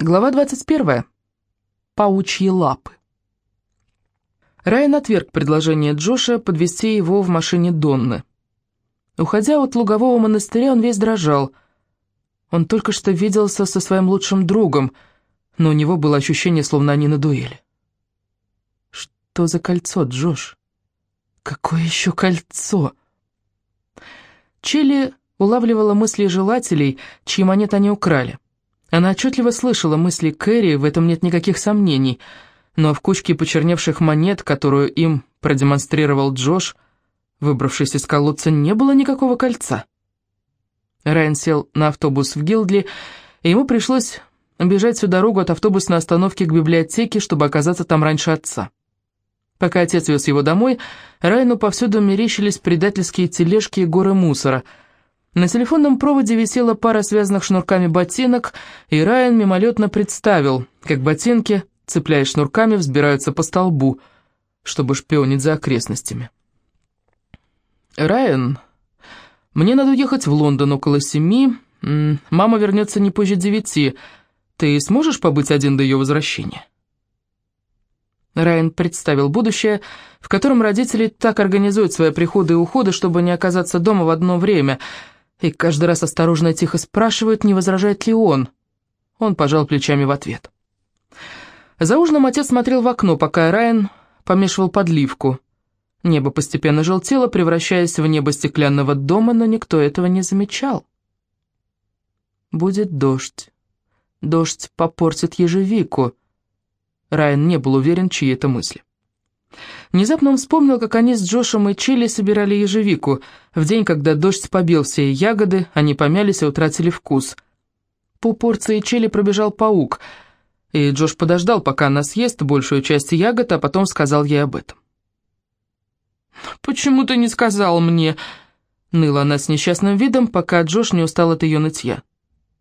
Глава 21. Паучьи лапы. Райан отверг предложение Джоша подвести его в машине Донны. Уходя от лугового монастыря, он весь дрожал. Он только что виделся со своим лучшим другом, но у него было ощущение, словно они на дуэли. «Что за кольцо, Джош? Какое еще кольцо?» Челли улавливала мысли желателей, чьи монеты они украли. Она отчетливо слышала мысли Кэрри, в этом нет никаких сомнений, но в кучке почерневших монет, которую им продемонстрировал Джош, выбравшись из колодца, не было никакого кольца. Райан сел на автобус в Гилдли, и ему пришлось бежать всю дорогу от автобусной остановки к библиотеке, чтобы оказаться там раньше отца. Пока отец вез его домой, Райану повсюду мерещились предательские тележки и горы мусора — на телефонном проводе висела пара связанных шнурками ботинок, и Райан мимолетно представил, как ботинки, цепляясь шнурками, взбираются по столбу, чтобы шпионить за окрестностями. «Райан, мне надо уехать в Лондон около семи, мама вернется не позже девяти. Ты сможешь побыть один до ее возвращения?» Райан представил будущее, в котором родители так организуют свои приходы и уходы, чтобы не оказаться дома в одно время – и каждый раз осторожно и тихо спрашивает, не возражает ли он. Он пожал плечами в ответ. За ужином отец смотрел в окно, пока Райан помешивал подливку. Небо постепенно желтело, превращаясь в небо стеклянного дома, но никто этого не замечал. «Будет дождь. Дождь попортит ежевику». Райан не был уверен, чьи это мысли. Внезапно он вспомнил, как они с Джошем и Чили собирали ежевику. В день, когда дождь побил все ягоды, они помялись и утратили вкус. По порции Чили пробежал паук, и Джош подождал, пока она съест большую часть ягод, а потом сказал ей об этом. «Почему ты не сказал мне?» Ныла она с несчастным видом, пока Джош не устал от ее нытья.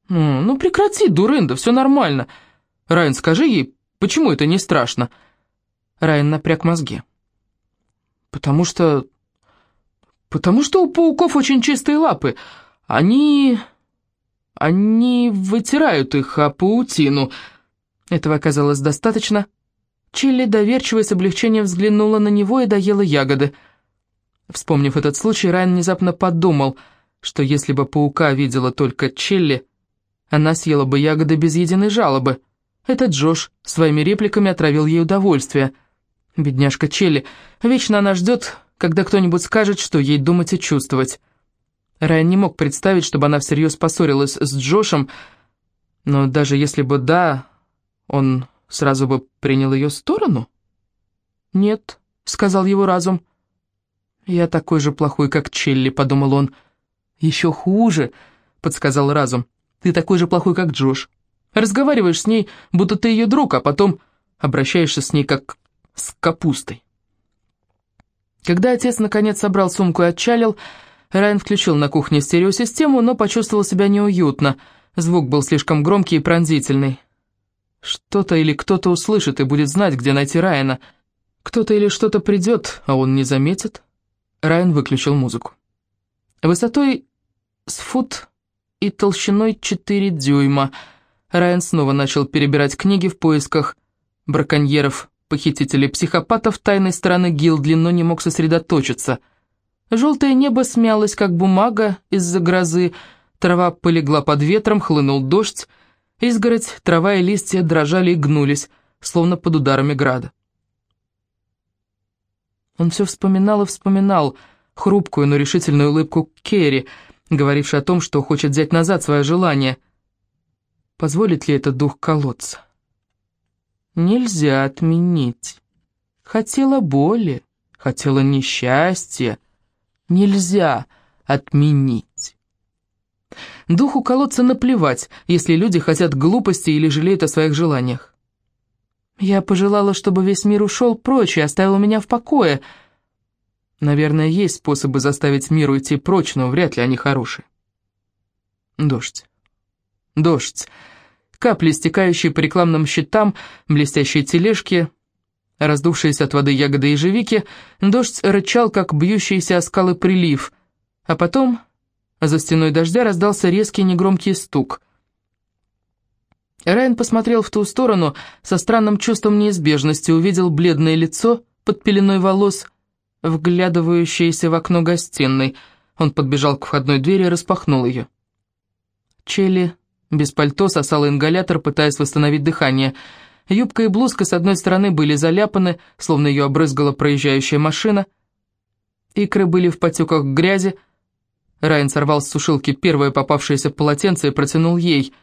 «Ну, прекрати, дурында, все нормально. Райан, скажи ей, почему это не страшно?» Райан напряг мозги. «Потому что... потому что у пауков очень чистые лапы. Они... они вытирают их о паутину». Этого оказалось достаточно. Чилли доверчиво и с облегчением взглянула на него и доела ягоды. Вспомнив этот случай, Райан внезапно подумал, что если бы паука видела только Чилли, она съела бы ягоды без единой жалобы. Этот Джош своими репликами отравил ей удовольствие — Бедняжка Челли. Вечно она ждет, когда кто-нибудь скажет, что ей думать и чувствовать. Райан не мог представить, чтобы она всерьез поссорилась с Джошем, но даже если бы да, он сразу бы принял ее сторону? «Нет», — сказал его разум. «Я такой же плохой, как Челли», — подумал он. «Еще хуже», — подсказал разум. «Ты такой же плохой, как Джош. Разговариваешь с ней, будто ты ее друг, а потом обращаешься с ней как с капустой. Когда отец наконец собрал сумку и отчалил, Райан включил на кухне стереосистему, но почувствовал себя неуютно. Звук был слишком громкий и пронзительный. Что-то или кто-то услышит и будет знать, где найти Райана. Кто-то или что-то придет, а он не заметит. Райан выключил музыку. Высотой с фут и толщиной 4 дюйма. Райан снова начал перебирать книги в поисках браконьеров похитителей психопатов тайной стороны Гилдли, но не мог сосредоточиться. Желтое небо смялось, как бумага из-за грозы, трава полегла под ветром, хлынул дождь, изгородь, трава и листья дрожали и гнулись, словно под ударами града. Он все вспоминал и вспоминал хрупкую, но решительную улыбку Керри, говорившей о том, что хочет взять назад свое желание. Позволит ли это дух колодца? Нельзя отменить. Хотела боли, хотела несчастья, нельзя отменить. Духу колодца наплевать, если люди хотят глупости или жалеют о своих желаниях. Я пожелала, чтобы весь мир ушел прочь и оставил меня в покое. Наверное, есть способы заставить мир уйти прочь, но вряд ли они хорошие. Дождь. Дождь капли, стекающие по рекламным щитам, блестящие тележки, раздувшиеся от воды ягоды ежевики, дождь рычал, как бьющийся о скалы прилив, а потом за стеной дождя раздался резкий негромкий стук. Райан посмотрел в ту сторону со странным чувством неизбежности, увидел бледное лицо под пеленой волос, вглядывающееся в окно гостиной. Он подбежал к входной двери и распахнул ее. Челли без пальто сосала ингалятор, пытаясь восстановить дыхание. Юбка и блузка с одной стороны были заляпаны, словно ее обрызгала проезжающая машина. Икры были в потеках грязи. Райан сорвал с сушилки первое попавшееся полотенце и протянул ей.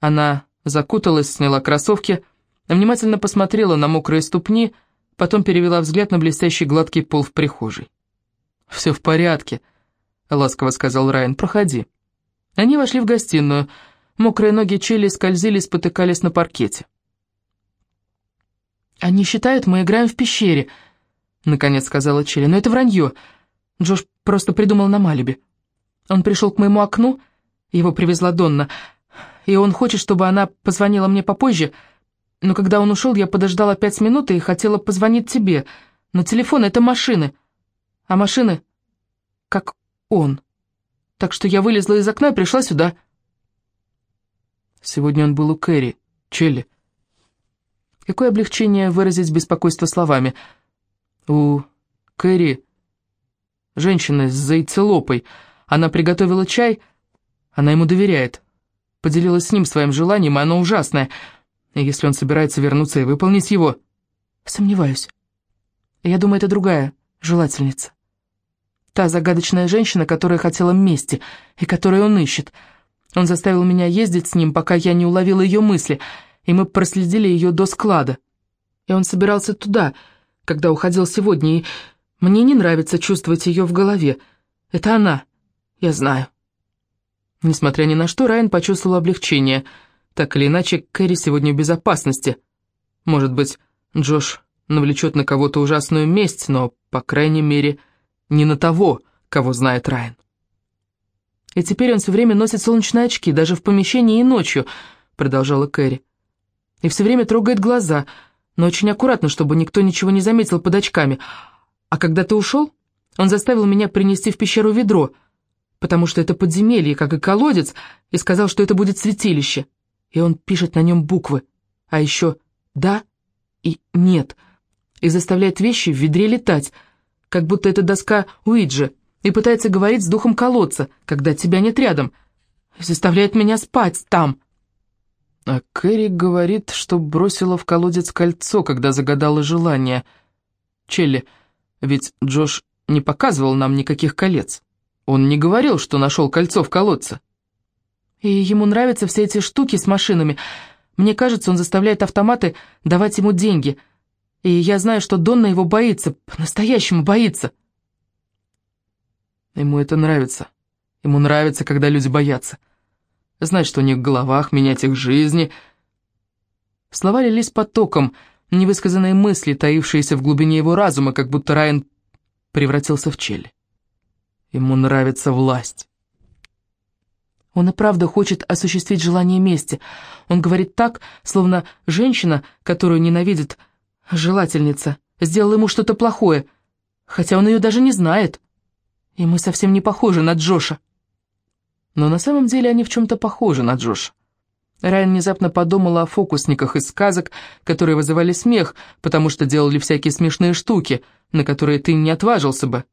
Она закуталась, сняла кроссовки, внимательно посмотрела на мокрые ступни, потом перевела взгляд на блестящий гладкий пол в прихожей. «Все в порядке», — ласково сказал Райан, — «проходи». Они вошли в гостиную. Мокрые ноги Челли скользили, спотыкались на паркете. «Они считают, мы играем в пещере», — наконец сказала Челли. «Но это вранье. Джош просто придумал на Малибе. Он пришел к моему окну, его привезла Донна, и он хочет, чтобы она позвонила мне попозже, но когда он ушел, я подождала пять минут и хотела позвонить тебе, но телефон — это машины, а машины — как он. Так что я вылезла из окна и пришла сюда». Сегодня он был у Кэрри, Челли. Какое облегчение выразить беспокойство словами. У Кэрри, женщина с зайцелопой, она приготовила чай, она ему доверяет. Поделилась с ним своим желанием, оно ужасное. И если он собирается вернуться и выполнить его... Сомневаюсь. Я думаю, это другая желательница. Та загадочная женщина, которая хотела мести, и которую он ищет — он заставил меня ездить с ним, пока я не уловила ее мысли, и мы проследили ее до склада. И он собирался туда, когда уходил сегодня, и мне не нравится чувствовать ее в голове. Это она, я знаю. Несмотря ни на что, Райан почувствовал облегчение. Так или иначе, Кэрри сегодня в безопасности. Может быть, Джош навлечет на кого-то ужасную месть, но, по крайней мере, не на того, кого знает Райан. И теперь он все время носит солнечные очки, даже в помещении и ночью», — продолжала Кэрри. «И все время трогает глаза, но очень аккуратно, чтобы никто ничего не заметил под очками. А когда ты ушел, он заставил меня принести в пещеру ведро, потому что это подземелье, как и колодец, и сказал, что это будет святилище. И он пишет на нем буквы, а еще «да» и «нет», и заставляет вещи в ведре летать, как будто это доска Уиджи — и пытается говорить с духом колодца, когда тебя нет рядом, и заставляет меня спать там. А Кэрри говорит, что бросила в колодец кольцо, когда загадала желание. Челли, ведь Джош не показывал нам никаких колец. Он не говорил, что нашел кольцо в колодце. И ему нравятся все эти штуки с машинами. Мне кажется, он заставляет автоматы давать ему деньги. И я знаю, что Донна его боится, по-настоящему боится. Ему это нравится. Ему нравится, когда люди боятся. Знать, что у них в головах, менять их жизни. Слова лились потоком, невысказанные мысли, таившиеся в глубине его разума, как будто Райан превратился в чель. Ему нравится власть. Он и правда хочет осуществить желание мести. Он говорит так, словно женщина, которую ненавидит желательница, сделала ему что-то плохое, хотя он ее даже не знает. И мы совсем не похожи на Джоша. Но на самом деле они в чем-то похожи на Джоша. Райан внезапно подумала о фокусниках из сказок, которые вызывали смех, потому что делали всякие смешные штуки, на которые ты не отважился бы.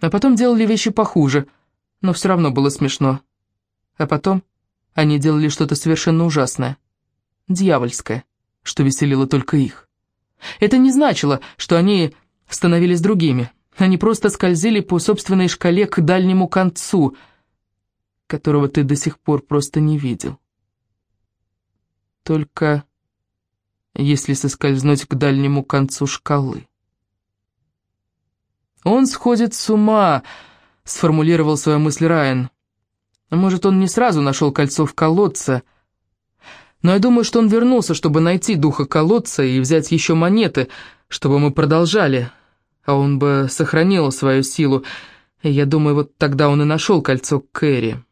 А потом делали вещи похуже, но все равно было смешно. А потом они делали что-то совершенно ужасное, дьявольское, что веселило только их. Это не значило, что они становились другими. Они просто скользили по собственной шкале к дальнему концу, которого ты до сих пор просто не видел. Только если соскользнуть к дальнему концу шкалы. «Он сходит с ума», — сформулировал свою мысль Райан. «Может, он не сразу нашел кольцо в колодце, но я думаю, что он вернулся, чтобы найти духа колодца и взять еще монеты, чтобы мы продолжали, а он бы сохранил свою силу, я думаю, вот тогда он и нашел кольцо Кэрри.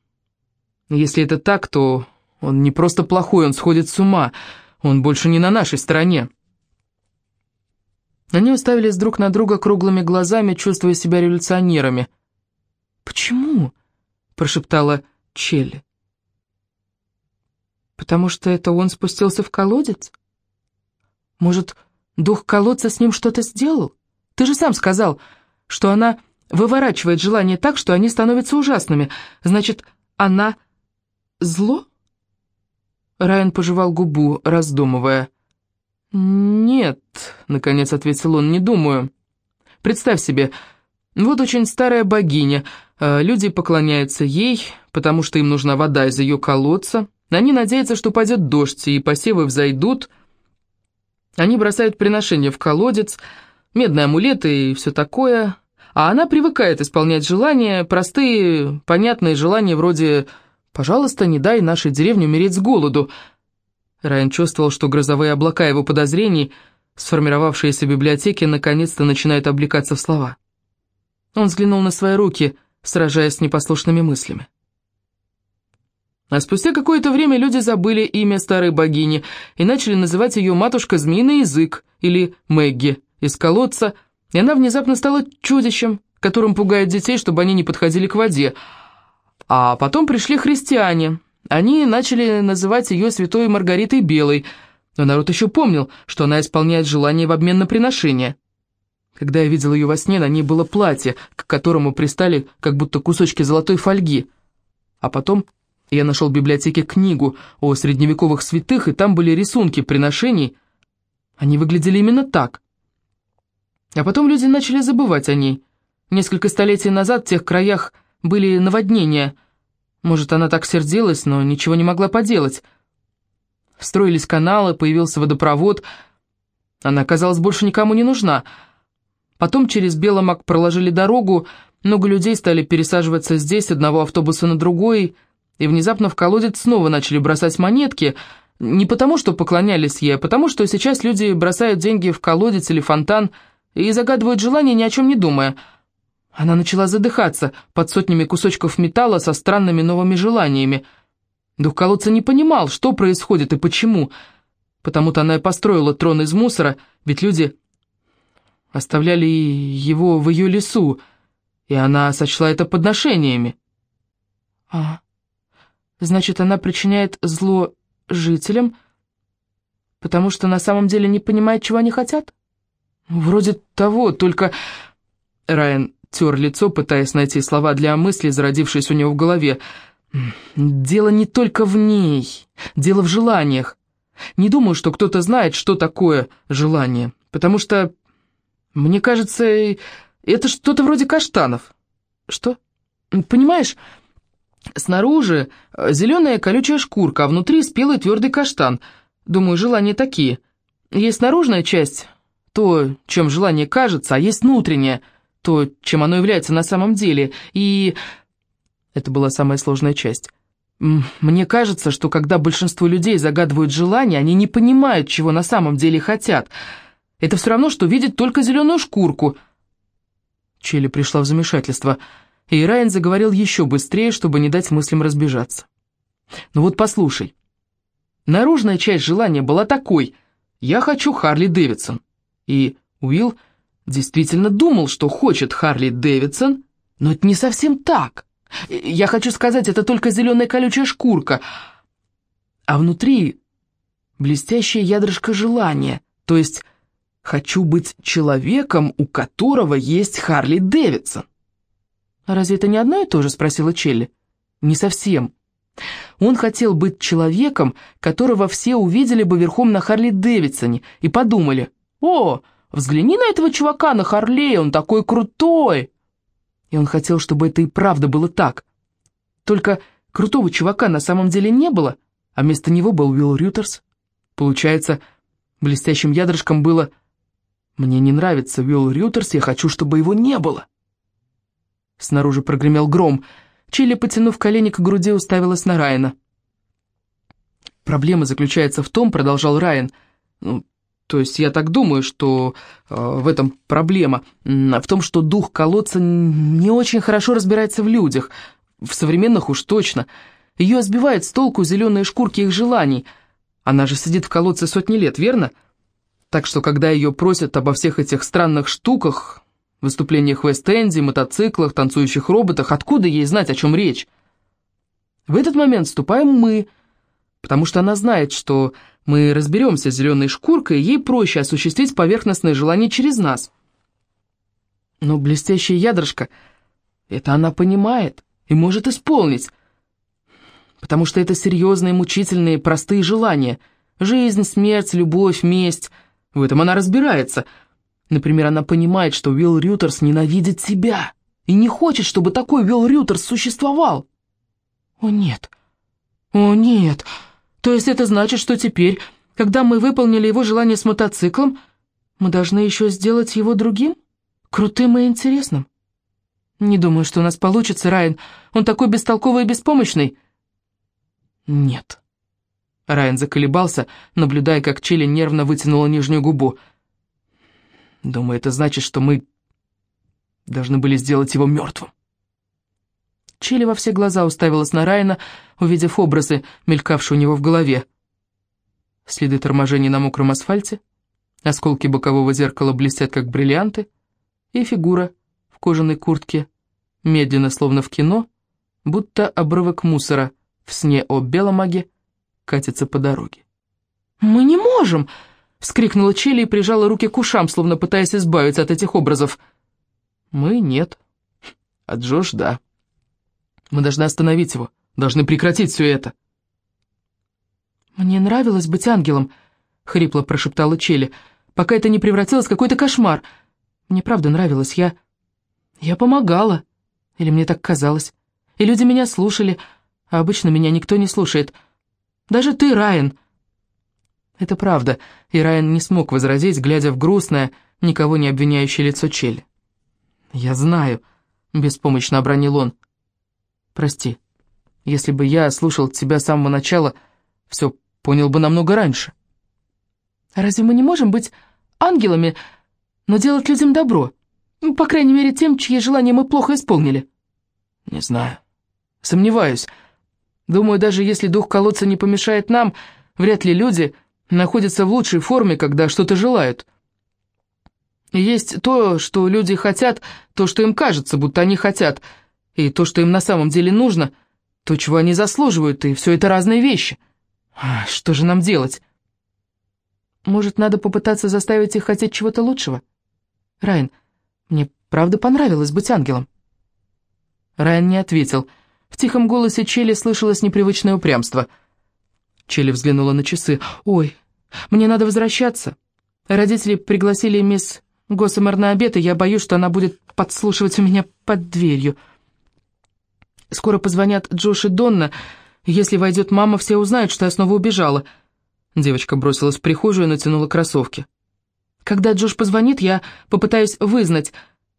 Если это так, то он не просто плохой, он сходит с ума, он больше не на нашей стороне. Они уставились друг на друга круглыми глазами, чувствуя себя революционерами. «Почему?» — прошептала Челли. Потому что это он спустился в колодец? Может, дух колодца с ним что-то сделал? Ты же сам сказал, что она выворачивает желания так, что они становятся ужасными. Значит, она зло? Райан пожевал губу, раздумывая. «Нет», — наконец ответил он, — «не думаю. Представь себе, вот очень старая богиня, э, люди поклоняются ей, потому что им нужна вода из ее колодца, они надеются, что пойдет дождь, и посевы взойдут. Они бросают приношения в колодец, медные амулеты и все такое, а она привыкает исполнять желания, простые, понятные желания вроде «пожалуйста, не дай нашей деревне умереть с голоду». Райан чувствовал, что грозовые облака его подозрений, сформировавшиеся в библиотеке, наконец-то начинают облекаться в слова. Он взглянул на свои руки, сражаясь с непослушными мыслями. А спустя какое-то время люди забыли имя старой богини и начали называть ее матушка Змеиный Язык или Мэгги из колодца, и она внезапно стала чудищем, которым пугает детей, чтобы они не подходили к воде. А потом пришли христиане. Они начали называть ее святой Маргаритой Белой, но народ еще помнил, что она исполняет желание в обмен на приношение. Когда я видел ее во сне, на ней было платье, к которому пристали как будто кусочки золотой фольги. А потом я нашел в библиотеке книгу о средневековых святых, и там были рисунки приношений. Они выглядели именно так. А потом люди начали забывать о ней. Несколько столетий назад в тех краях были наводнения. Может, она так сердилась, но ничего не могла поделать. Строились каналы, появился водопровод. Она, казалось, больше никому не нужна. Потом через Беломак проложили дорогу, много людей стали пересаживаться здесь, одного автобуса на другой — и внезапно в колодец снова начали бросать монетки, не потому что поклонялись ей, а потому что сейчас люди бросают деньги в колодец или фонтан и загадывают желания, ни о чем не думая. Она начала задыхаться под сотнями кусочков металла со странными новыми желаниями. Дух колодца не понимал, что происходит и почему. Потому-то она и построила трон из мусора, ведь люди оставляли его в ее лесу, и она сочла это подношениями. «А, Значит, она причиняет зло жителям, потому что на самом деле не понимает, чего они хотят? Вроде того, только... Райан тер лицо, пытаясь найти слова для мысли, зародившись у него в голове. Дело не только в ней, дело в желаниях. Не думаю, что кто-то знает, что такое желание, потому что, мне кажется, это что-то вроде каштанов. Что? Понимаешь, Снаружи э, зеленая колючая шкурка, а внутри спелый твердый каштан. Думаю, желания такие. Есть наружная часть, то, чем желание кажется, а есть внутренняя, то, чем оно является на самом деле. И это была самая сложная часть. Мне кажется, что когда большинство людей загадывают желания, они не понимают, чего на самом деле хотят. Это все равно, что видеть только зеленую шкурку. Челли пришла в замешательство – и Райан заговорил еще быстрее, чтобы не дать мыслям разбежаться. «Ну вот послушай. Наружная часть желания была такой. Я хочу Харли Дэвидсон». И Уилл действительно думал, что хочет Харли Дэвидсон, но это не совсем так. Я хочу сказать, это только зеленая колючая шкурка. А внутри блестящее ядрышко желания, то есть хочу быть человеком, у которого есть Харли Дэвидсон. «А разве это не одно и то же?» — спросила Челли. «Не совсем. Он хотел быть человеком, которого все увидели бы верхом на Харли Дэвидсоне и подумали, «О, взгляни на этого чувака на Харлее, он такой крутой!» И он хотел, чтобы это и правда было так. Только крутого чувака на самом деле не было, а вместо него был Уилл Рютерс. Получается, блестящим ядрышком было «Мне не нравится Уилл Рютерс, я хочу, чтобы его не было». Снаружи прогремел гром. Чили, потянув колени к груди, уставилась на Райана. «Проблема заключается в том, — продолжал Райан, — ну, то есть я так думаю, что э, в этом проблема, в том, что дух колодца не очень хорошо разбирается в людях, в современных уж точно. Ее сбивает с толку зеленые шкурки их желаний. Она же сидит в колодце сотни лет, верно? Так что, когда ее просят обо всех этих странных штуках, выступлениях в Вест-Энде, мотоциклах, танцующих роботах. Откуда ей знать, о чем речь? В этот момент вступаем мы. потому что она знает, что мы разберемся с зеленой шкуркой, ей проще осуществить поверхностное желание через нас. Но блестящая ядрышко, это она понимает и может исполнить, потому что это серьезные, мучительные, простые желания. Жизнь, смерть, любовь, месть. В этом она разбирается. Например, она понимает, что Уилл Рютерс ненавидит себя и не хочет, чтобы такой Уилл Рютерс существовал. О нет, о нет, то есть это значит, что теперь, когда мы выполнили его желание с мотоциклом, мы должны еще сделать его другим, крутым и интересным? Не думаю, что у нас получится, Райан. Он такой бестолковый и беспомощный. Нет. Райан заколебался, наблюдая, как Чили нервно вытянула нижнюю губу. Думаю, это значит, что мы должны были сделать его мертвым. Чили во все глаза уставилась на Райана, увидев образы, мелькавшие у него в голове. Следы торможения на мокром асфальте, осколки бокового зеркала блестят, как бриллианты, и фигура в кожаной куртке, медленно, словно в кино, будто обрывок мусора в сне о беломаге, катится по дороге. «Мы не можем!» — вскрикнула Чили и прижала руки к ушам, словно пытаясь избавиться от этих образов. «Мы нет, а Джош — да». Мы должны остановить его, должны прекратить все это. «Мне нравилось быть ангелом», — хрипло прошептала Челли, «пока это не превратилось в какой-то кошмар. Мне правда нравилось, я... я помогала. Или мне так казалось. И люди меня слушали, а обычно меня никто не слушает. Даже ты, Райан». Это правда, и Райан не смог возразить, глядя в грустное, никого не обвиняющее лицо Челли. «Я знаю», — беспомощно обронил он, — Прости. Если бы я слушал тебя с самого начала, все понял бы намного раньше. Разве мы не можем быть ангелами, но делать людям добро? Ну, по крайней мере, тем, чьи желания мы плохо исполнили. Не знаю. Сомневаюсь. Думаю, даже если дух колодца не помешает нам, вряд ли люди находятся в лучшей форме, когда что-то желают. Есть то, что люди хотят, то, что им кажется, будто они хотят — и то, что им на самом деле нужно, то, чего они заслуживают, и все это разные вещи. Что же нам делать? Может, надо попытаться заставить их хотеть чего-то лучшего? Райан, мне правда понравилось быть ангелом. Райан не ответил. В тихом голосе Челли слышалось непривычное упрямство. Челли взглянула на часы. «Ой, мне надо возвращаться. Родители пригласили мисс Госсомер на обед, и я боюсь, что она будет подслушивать у меня под дверью». Скоро позвонят Джош и Донна. Если войдет мама, все узнают, что я снова убежала». Девочка бросилась в прихожую и натянула кроссовки. «Когда Джош позвонит, я попытаюсь вызнать,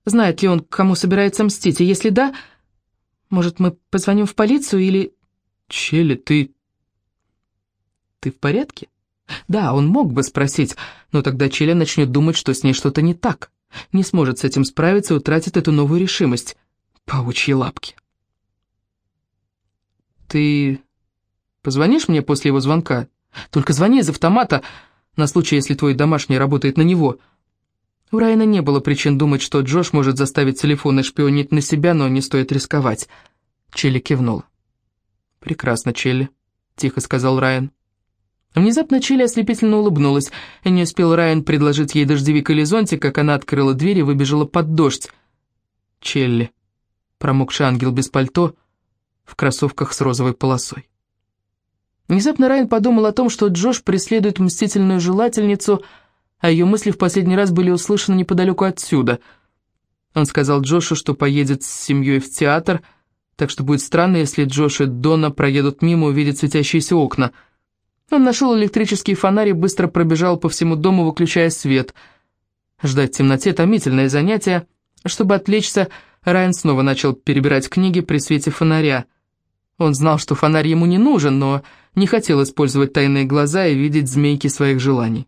знает ли он, кому собирается мстить, и если да, может, мы позвоним в полицию или...» «Челли, ты... ты в порядке?» Да, он мог бы спросить, но тогда Челли начнет думать, что с ней что-то не так. Не сможет с этим справиться и утратит эту новую решимость. Паучьи лапки. «Ты позвонишь мне после его звонка? Только звони из автомата, на случай, если твой домашний работает на него». У Райана не было причин думать, что Джош может заставить телефон и шпионить на себя, но не стоит рисковать. Челли кивнул. «Прекрасно, Челли», — тихо сказал Райан. Внезапно Челли ослепительно улыбнулась, и не успел Райан предложить ей дождевик или зонтик, как она открыла дверь и выбежала под дождь. «Челли», промокший ангел без пальто, — в кроссовках с розовой полосой. Внезапно Райан подумал о том, что Джош преследует мстительную желательницу, а ее мысли в последний раз были услышаны неподалеку отсюда. Он сказал Джошу, что поедет с семьей в театр, так что будет странно, если Джош и Дона проедут мимо и увидят светящиеся окна. Он нашел электрический фонарь и быстро пробежал по всему дому, выключая свет. Ждать в темноте — томительное занятие. Чтобы отвлечься, Райан снова начал перебирать книги при свете фонаря. Он знал, что фонарь ему не нужен, но не хотел использовать тайные глаза и видеть змейки своих желаний.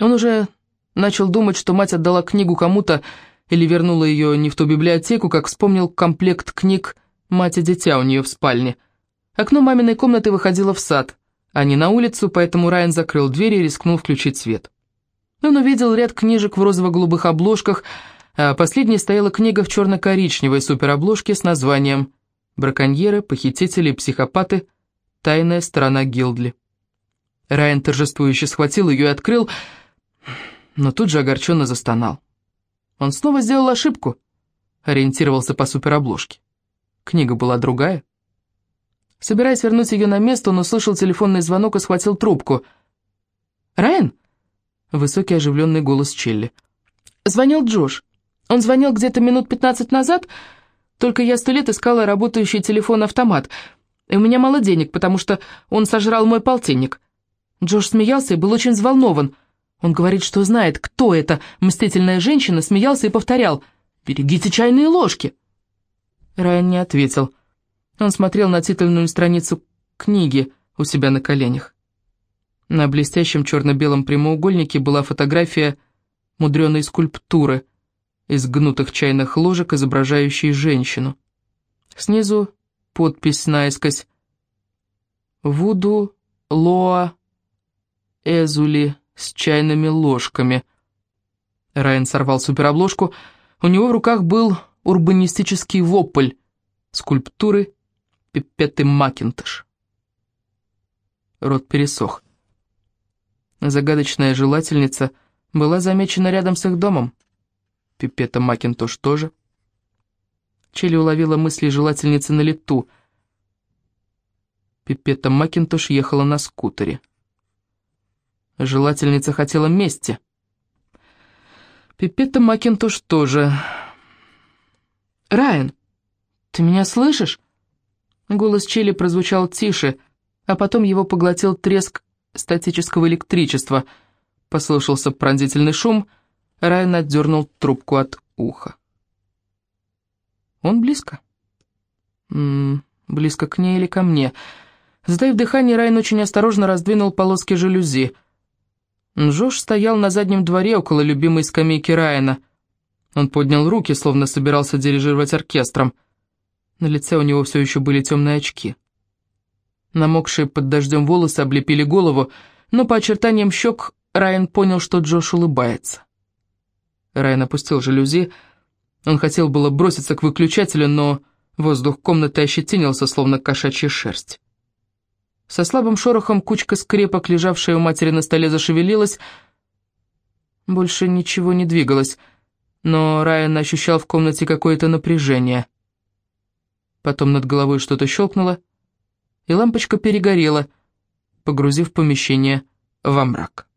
Он уже начал думать, что мать отдала книгу кому-то или вернула ее не в ту библиотеку, как вспомнил комплект книг «Мать и дитя» у нее в спальне. Окно маминой комнаты выходило в сад, а не на улицу, поэтому Райан закрыл дверь и рискнул включить свет. Он увидел ряд книжек в розово-голубых обложках, а последней стояла книга в черно-коричневой суперобложке с названием «Браконьеры, похитители, психопаты. Тайная сторона Гилдли. Райан торжествующе схватил ее и открыл, но тут же огорченно застонал. Он снова сделал ошибку, ориентировался по суперобложке. Книга была другая. Собираясь вернуть ее на место, он услышал телефонный звонок и схватил трубку. «Райан?» — высокий оживленный голос Челли. «Звонил Джош. Он звонил где-то минут пятнадцать назад, только я сто лет искала работающий телефон-автомат, и у меня мало денег, потому что он сожрал мой полтинник». Джош смеялся и был очень взволнован. Он говорит, что знает, кто эта мстительная женщина, смеялся и повторял «Берегите чайные ложки!» Райан не ответил. Он смотрел на титульную страницу книги у себя на коленях. На блестящем черно-белом прямоугольнике была фотография мудреной скульптуры из гнутых чайных ложек, изображающей женщину. Снизу подпись наискось «Вуду Лоа Эзули с чайными ложками». Райан сорвал суперобложку. У него в руках был урбанистический вопль скульптуры Пипеты Макинтош. Рот пересох. Загадочная желательница была замечена рядом с их домом. Пипета Макинтош тоже. Челли уловила мысли желательницы на лету. Пипета Макинтош ехала на скутере. Желательница хотела мести. Пипета Макинтош тоже. «Райан, ты меня слышишь?» Голос Чили прозвучал тише, а потом его поглотил треск статического электричества. Послышался пронзительный шум, Райан отдернул трубку от уха. Он близко? М -м, близко к ней или ко мне? Сдаив дыхание, Райан очень осторожно раздвинул полоски жалюзи. Джош стоял на заднем дворе около любимой скамейки Райана. Он поднял руки, словно собирался дирижировать оркестром. На лице у него все еще были темные очки. Намокшие под дождем волосы облепили голову, но по очертаниям щек Райан понял, что Джош улыбается. Райан опустил жалюзи. Он хотел было броситься к выключателю, но воздух комнаты ощетинился, словно кошачья шерсть. Со слабым шорохом кучка скрепок, лежавшая у матери на столе, зашевелилась. Больше ничего не двигалось, но Райан ощущал в комнате какое-то напряжение. Потом над головой что-то щелкнуло, и лампочка перегорела, погрузив помещение во мрак.